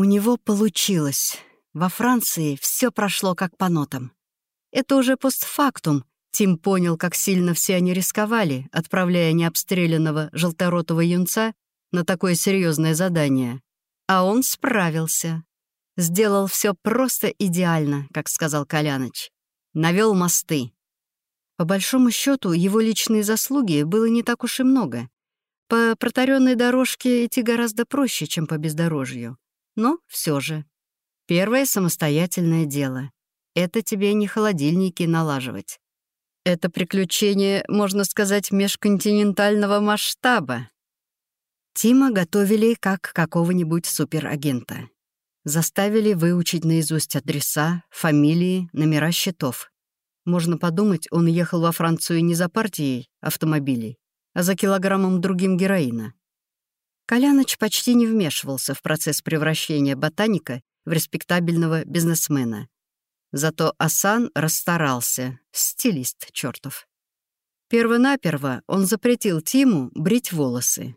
У него получилось. Во Франции все прошло как по нотам. Это уже постфактум. Тим понял, как сильно все они рисковали, отправляя необстрелянного желторотого юнца на такое серьезное задание. А он справился. Сделал все просто идеально, как сказал Коляныч. Навел мосты. По большому счету, его личные заслуги было не так уж и много. По протаренной дорожке идти гораздо проще, чем по бездорожью. Но все же. Первое самостоятельное дело. Это тебе не холодильники налаживать. Это приключение, можно сказать, межконтинентального масштаба. Тима готовили как какого-нибудь суперагента. Заставили выучить наизусть адреса, фамилии, номера счетов. Можно подумать, он ехал во Францию не за партией автомобилей, а за килограммом другим героина. Коляныч почти не вмешивался в процесс превращения ботаника в респектабельного бизнесмена. Зато Асан расстарался, стилист чертов. Первонаперво он запретил Тиму брить волосы.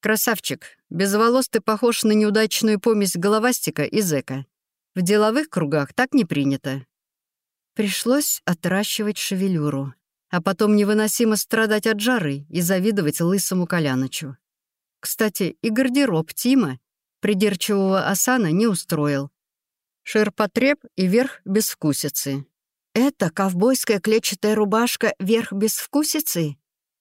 «Красавчик, без волос ты похож на неудачную помесь головастика и зэка. В деловых кругах так не принято». Пришлось отращивать шевелюру, а потом невыносимо страдать от жары и завидовать лысому Коляночу. Кстати, и гардероб Тима придирчивого осана не устроил. Ширпотреб и верх безвкусицы. Это ковбойская клетчатая рубашка верх безвкусицы?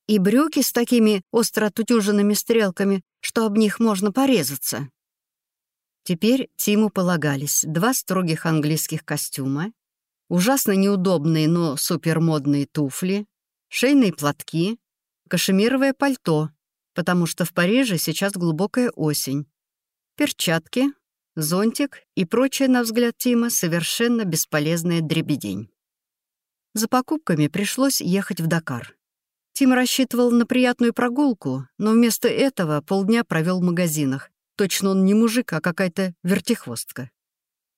и брюки с такими остро отутюженными стрелками, что об них можно порезаться. Теперь Тиму полагались два строгих английских костюма, ужасно неудобные, но супермодные туфли, шейные платки, кашемировое пальто, потому что в Париже сейчас глубокая осень, перчатки, зонтик и прочее, на взгляд Тима, совершенно бесполезная дребедень. За покупками пришлось ехать в Дакар. Тим рассчитывал на приятную прогулку, но вместо этого полдня провел в магазинах. Точно он не мужик, а какая-то вертихвостка.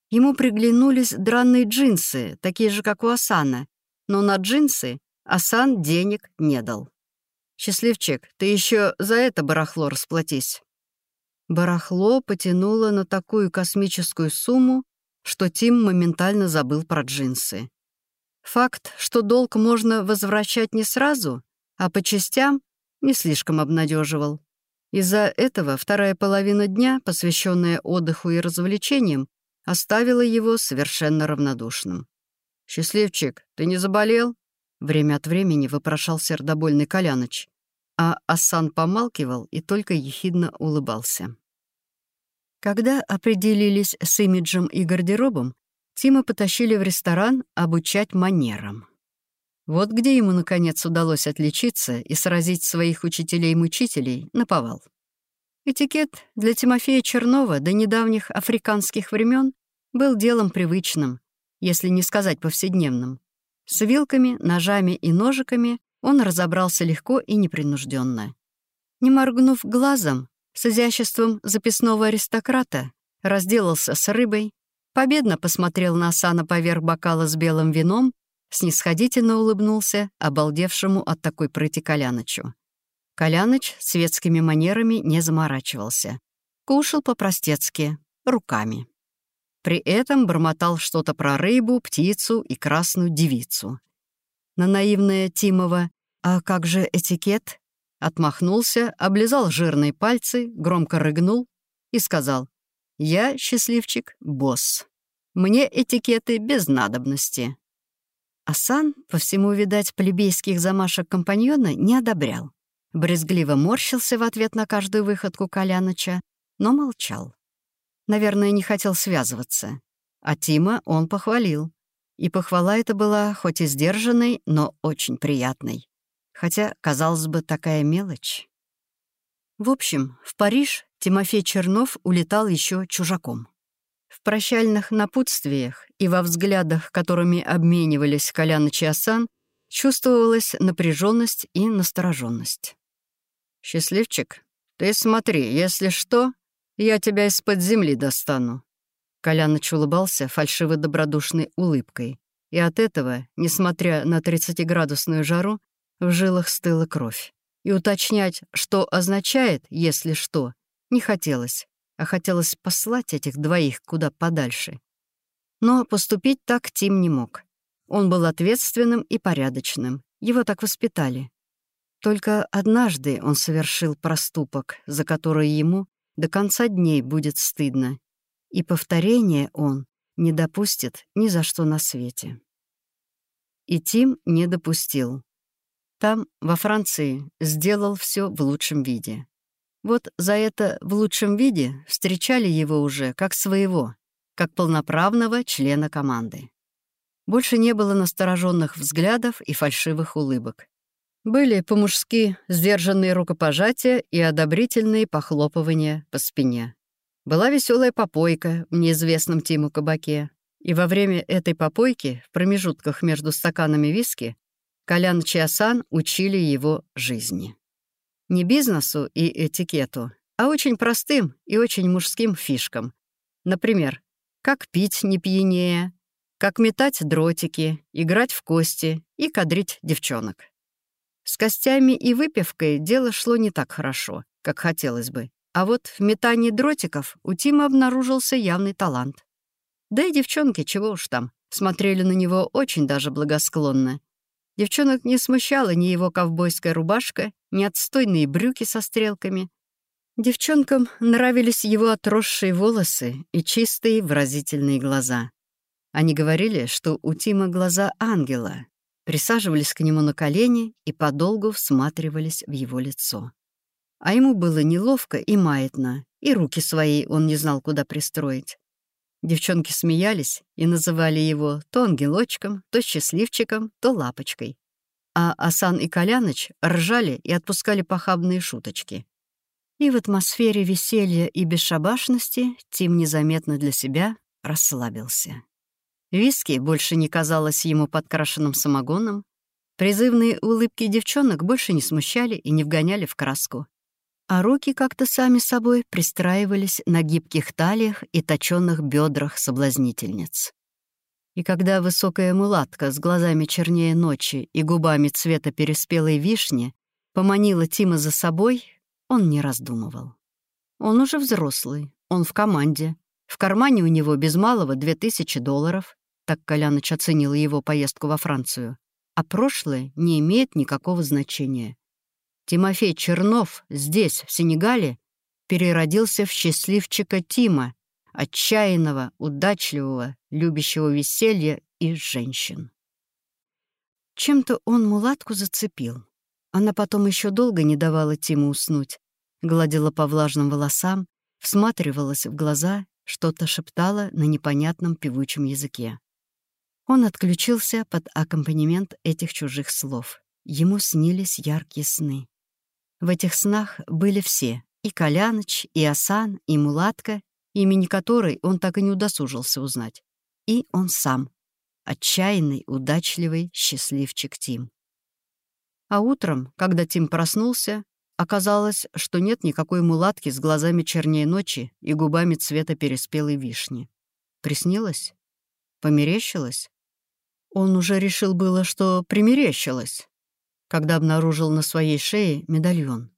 Ему приглянулись дранные джинсы, такие же, как у Асана, но на джинсы Асан денег не дал. «Счастливчик, ты еще за это барахло расплатись». Барахло потянуло на такую космическую сумму, что Тим моментально забыл про джинсы. Факт, что долг можно возвращать не сразу, а по частям не слишком обнадеживал. Из-за этого вторая половина дня, посвященная отдыху и развлечениям, оставила его совершенно равнодушным. «Счастливчик, ты не заболел?» Время от времени вопрошал сердобольный Коляныч, а Асан помалкивал и только ехидно улыбался. Когда определились с имиджем и гардеробом, Тима потащили в ресторан обучать манерам. Вот где ему, наконец, удалось отличиться и сразить своих учителей-мучителей на повал. Этикет для Тимофея Чернова до недавних африканских времен был делом привычным, если не сказать повседневным. С вилками, ножами и ножиками он разобрался легко и непринужденно. Не моргнув глазом, с изяществом записного аристократа, разделался с рыбой, победно посмотрел на Асана поверх бокала с белым вином снисходительно улыбнулся обалдевшему от такой прыти Колянычу. Коляныч светскими манерами не заморачивался. Кушал по-простецки, руками. При этом бормотал что-то про рыбу, птицу и красную девицу. На наивное Тимова «А как же этикет?» Отмахнулся, облизал жирные пальцы, громко рыгнул и сказал «Я, счастливчик, босс. Мне этикеты без надобности». Асан, по всему, видать, плебейских замашек компаньона не одобрял. Брезгливо морщился в ответ на каждую выходку Коляныча, но молчал. Наверное, не хотел связываться. А Тима он похвалил. И похвала эта была хоть и сдержанной, но очень приятной. Хотя, казалось бы, такая мелочь. В общем, в Париж Тимофей Чернов улетал еще чужаком. В прощальных напутствиях и во взглядах, которыми обменивались Коляныч и Асан, чувствовалась напряженность и настороженность. «Счастливчик, ты смотри, если что, я тебя из-под земли достану». Коляныч улыбался фальшиво-добродушной улыбкой, и от этого, несмотря на 30-градусную жару, в жилах стыла кровь. И уточнять, что означает «если что», не хотелось а хотелось послать этих двоих куда подальше. Но поступить так Тим не мог. Он был ответственным и порядочным. Его так воспитали. Только однажды он совершил проступок, за который ему до конца дней будет стыдно. И повторения он не допустит ни за что на свете. И Тим не допустил. Там, во Франции, сделал все в лучшем виде. Вот за это в лучшем виде встречали его уже как своего, как полноправного члена команды. Больше не было настороженных взглядов и фальшивых улыбок. Были по-мужски сдержанные рукопожатия и одобрительные похлопывания по спине. Была веселая попойка в неизвестном Тиму кабаке. И во время этой попойки, в промежутках между стаканами виски, Колян Чиасан учили его жизни. Не бизнесу и этикету, а очень простым и очень мужским фишкам. Например, как пить не пьянее, как метать дротики, играть в кости и кадрить девчонок. С костями и выпивкой дело шло не так хорошо, как хотелось бы. А вот в метании дротиков у Тима обнаружился явный талант. Да и девчонки, чего уж там, смотрели на него очень даже благосклонно. Девчонок не смущала ни его ковбойская рубашка, ни отстойные брюки со стрелками. Девчонкам нравились его отросшие волосы и чистые выразительные глаза. Они говорили, что у Тима глаза ангела, присаживались к нему на колени и подолгу всматривались в его лицо. А ему было неловко и маятно, и руки свои он не знал, куда пристроить. Девчонки смеялись и называли его то ангелочком, то счастливчиком, то лапочкой. А Асан и Коляныч ржали и отпускали похабные шуточки. И в атмосфере веселья и бесшабашности Тим незаметно для себя расслабился. Виски больше не казалось ему подкрашенным самогоном, призывные улыбки девчонок больше не смущали и не вгоняли в краску а руки как-то сами собой пристраивались на гибких талиях и точенных бедрах соблазнительниц. И когда высокая мулатка с глазами чернее ночи и губами цвета переспелой вишни поманила Тима за собой, он не раздумывал. Он уже взрослый, он в команде. В кармане у него без малого две тысячи долларов, так Коляныч оценила его поездку во Францию. А прошлое не имеет никакого значения. Тимофей Чернов здесь, в Сенегале, переродился в счастливчика Тима, отчаянного, удачливого, любящего веселья и женщин. Чем-то он мулатку зацепил. Она потом еще долго не давала Тиму уснуть, гладила по влажным волосам, всматривалась в глаза, что-то шептала на непонятном певучем языке. Он отключился под аккомпанемент этих чужих слов. Ему снились яркие сны. В этих снах были все — и Коляныч, и Асан, и Мулатка, имени которой он так и не удосужился узнать. И он сам. Отчаянный, удачливый, счастливчик Тим. А утром, когда Тим проснулся, оказалось, что нет никакой мулатки с глазами чернее ночи и губами цвета переспелой вишни. Приснилось? Померещилось? Он уже решил было, что примерещилось когда обнаружил на своей шее медальон.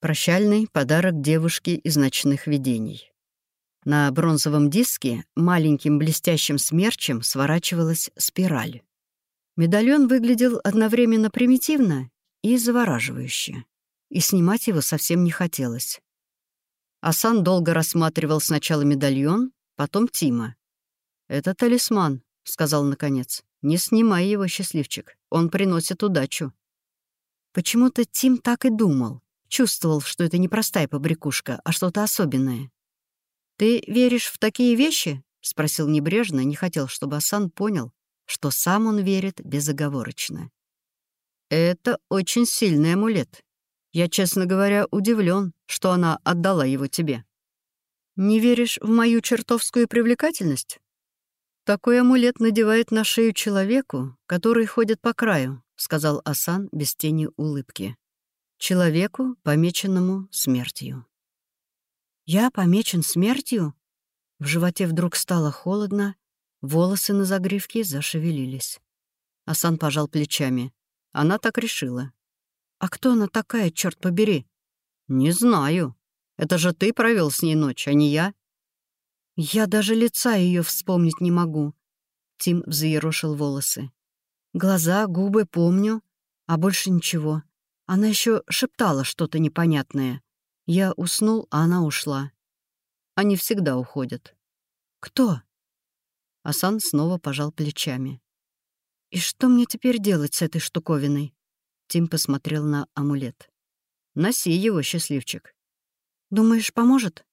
Прощальный подарок девушке из ночных видений. На бронзовом диске маленьким блестящим смерчем сворачивалась спираль. Медальон выглядел одновременно примитивно и завораживающе, и снимать его совсем не хотелось. Асан долго рассматривал сначала медальон, потом Тима. «Это талисман», — сказал наконец. «Не снимай его, счастливчик. Он приносит удачу». Почему-то Тим так и думал. Чувствовал, что это не простая побрякушка, а что-то особенное. «Ты веришь в такие вещи?» — спросил небрежно, не хотел, чтобы Асан понял, что сам он верит безоговорочно. «Это очень сильный амулет. Я, честно говоря, удивлен, что она отдала его тебе. Не веришь в мою чертовскую привлекательность? Такой амулет надевает на шею человеку, который ходит по краю, сказал Асан без тени улыбки. Человеку, помеченному смертью. Я помечен смертью? В животе вдруг стало холодно, волосы на загривке зашевелились. Асан пожал плечами. Она так решила. «А кто она такая, черт побери?» «Не знаю». Это же ты провел с ней ночь, а не я». «Я даже лица ее вспомнить не могу», — Тим взъерошил волосы. «Глаза, губы помню, а больше ничего. Она еще шептала что-то непонятное. Я уснул, а она ушла. Они всегда уходят». «Кто?» Асан снова пожал плечами. «И что мне теперь делать с этой штуковиной?» Тим посмотрел на амулет. «Носи его, счастливчик. Думаешь, поможет?»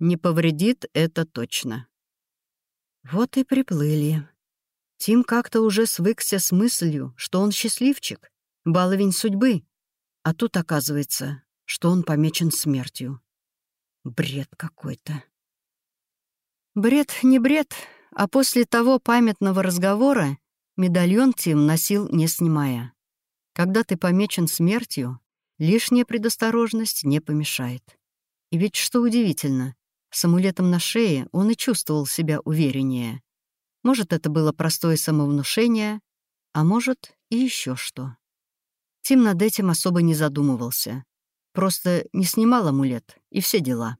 «Не повредит это точно». Вот и приплыли. Тим как-то уже свыкся с мыслью, что он счастливчик, баловень судьбы, а тут оказывается, что он помечен смертью. Бред какой-то. Бред не бред, а после того памятного разговора медальон Тим носил, не снимая. Когда ты помечен смертью, лишняя предосторожность не помешает. И ведь что удивительно, с амулетом на шее он и чувствовал себя увереннее. Может, это было простое самовнушение, а может, и еще что. Тим над этим особо не задумывался. Просто не снимал амулет, и все дела.